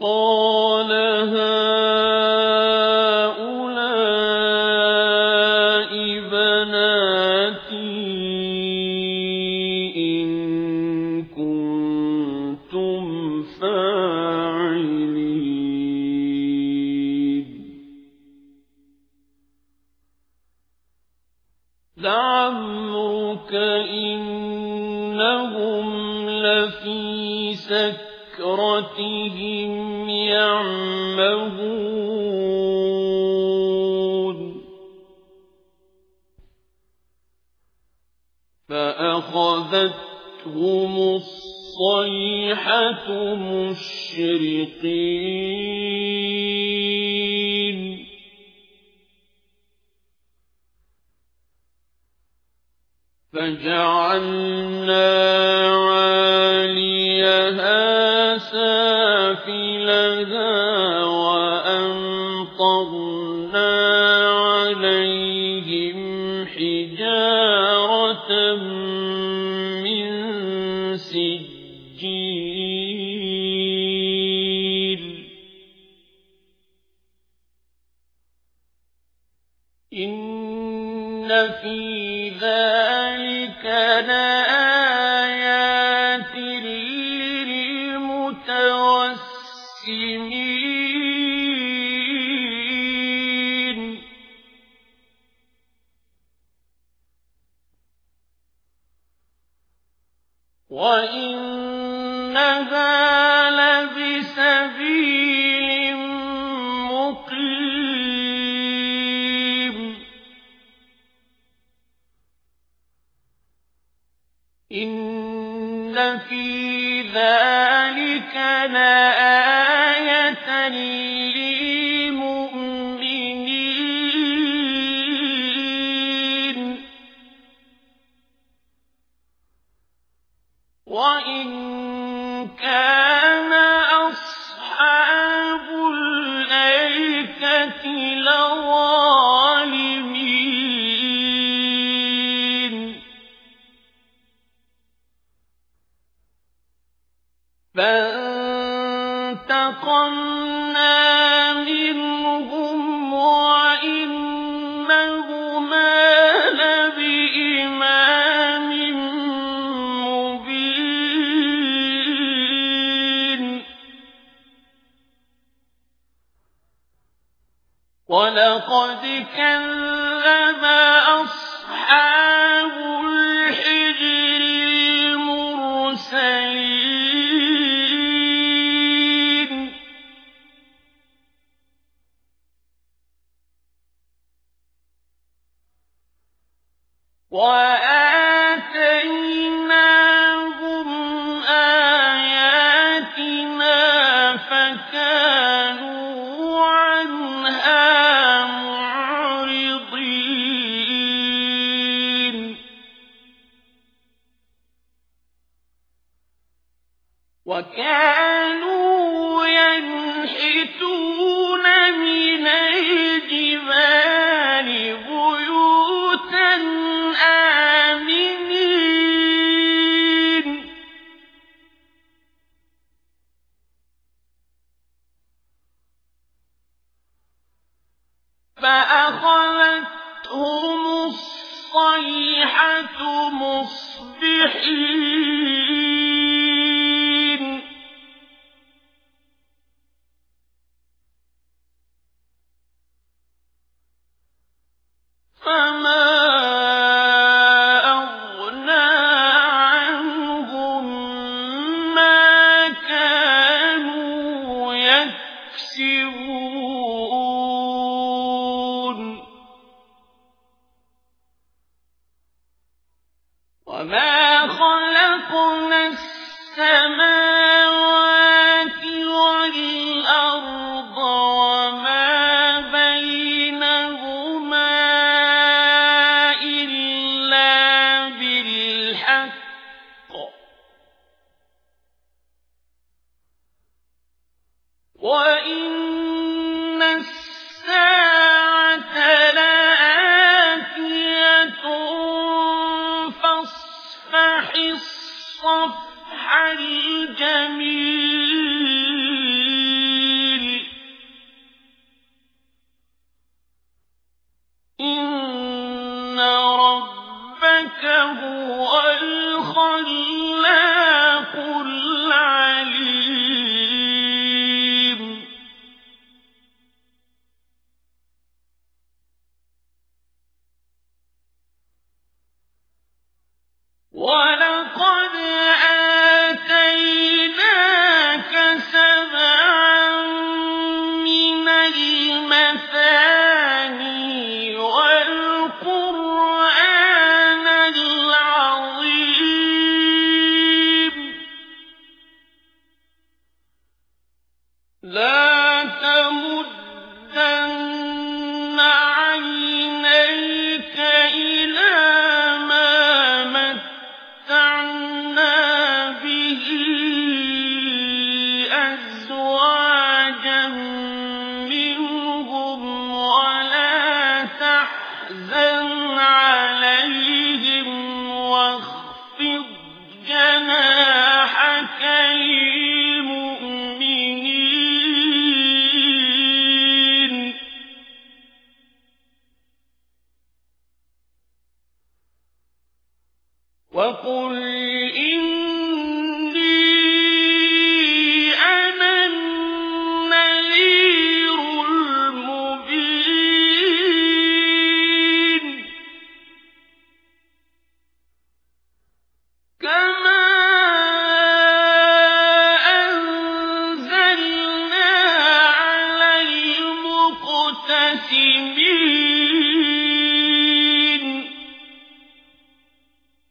قال هؤلاء بناتي إن كنتم فاعلين لعمرك إنهم لفي سكرتهم يعمهون. فأخذتهم الصيحة مشرقين. فجعلنا وأمطرنا عليهم حجارة من سجيل إن في ذلك لآيات للمتوسمين إن في ذلك لآية للمؤمنين. وإن فانتقمنا منهم وإنهما لبإمام مبين. ولقد كذب أصحاب وآتيناهم آياتنا فكانوا عنها معرضين وكانوا الصيحة مصبحين. والأرض وما بينهما إلا بالحق. وإن جميل. إن ربك هو الخلاق العليم. وَ أنزلنا على المقتسمين